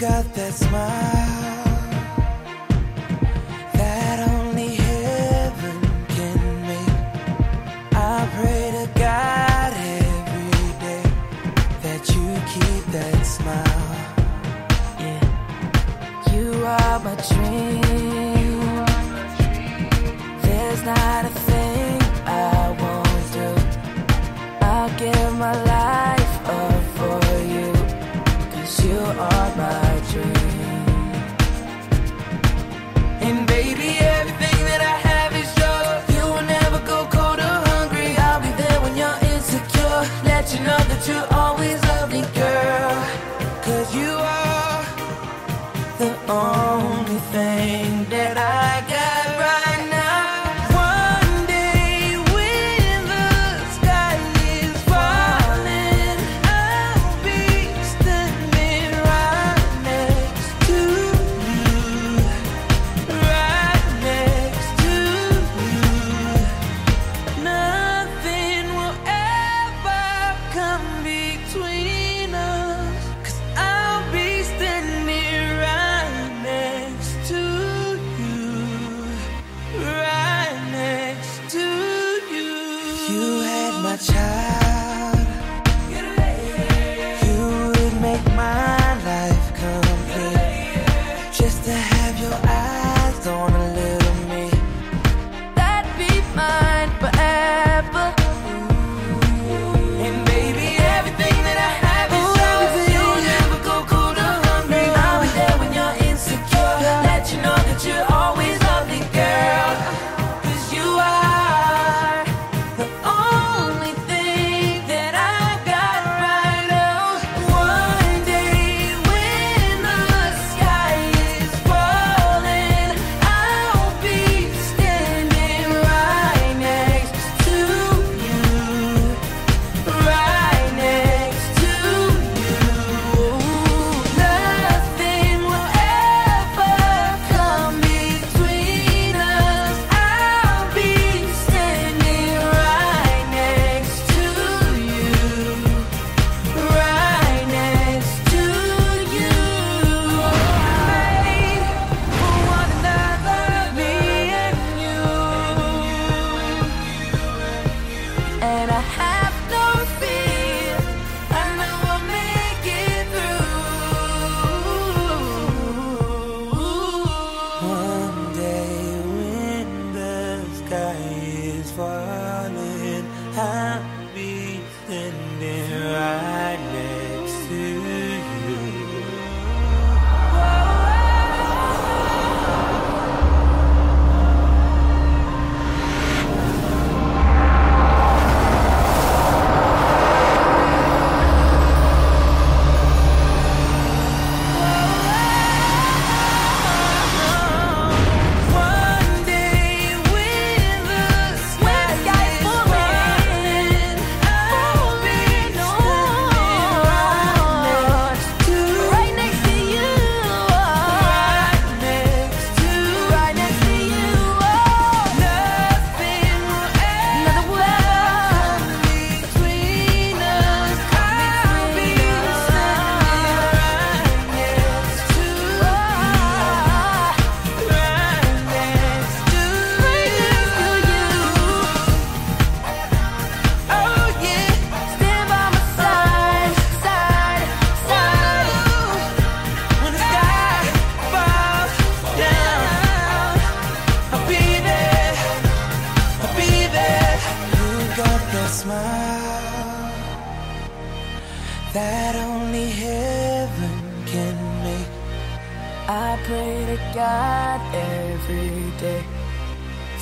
got that smile that only heaven can make. I pray to God every day that you keep that smile. Yeah, you are my dream. There's not a thing I won't do. I'll give my life up for you, cause you are my. you know that you You had my child. I pray to God every day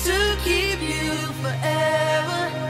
to keep you forever.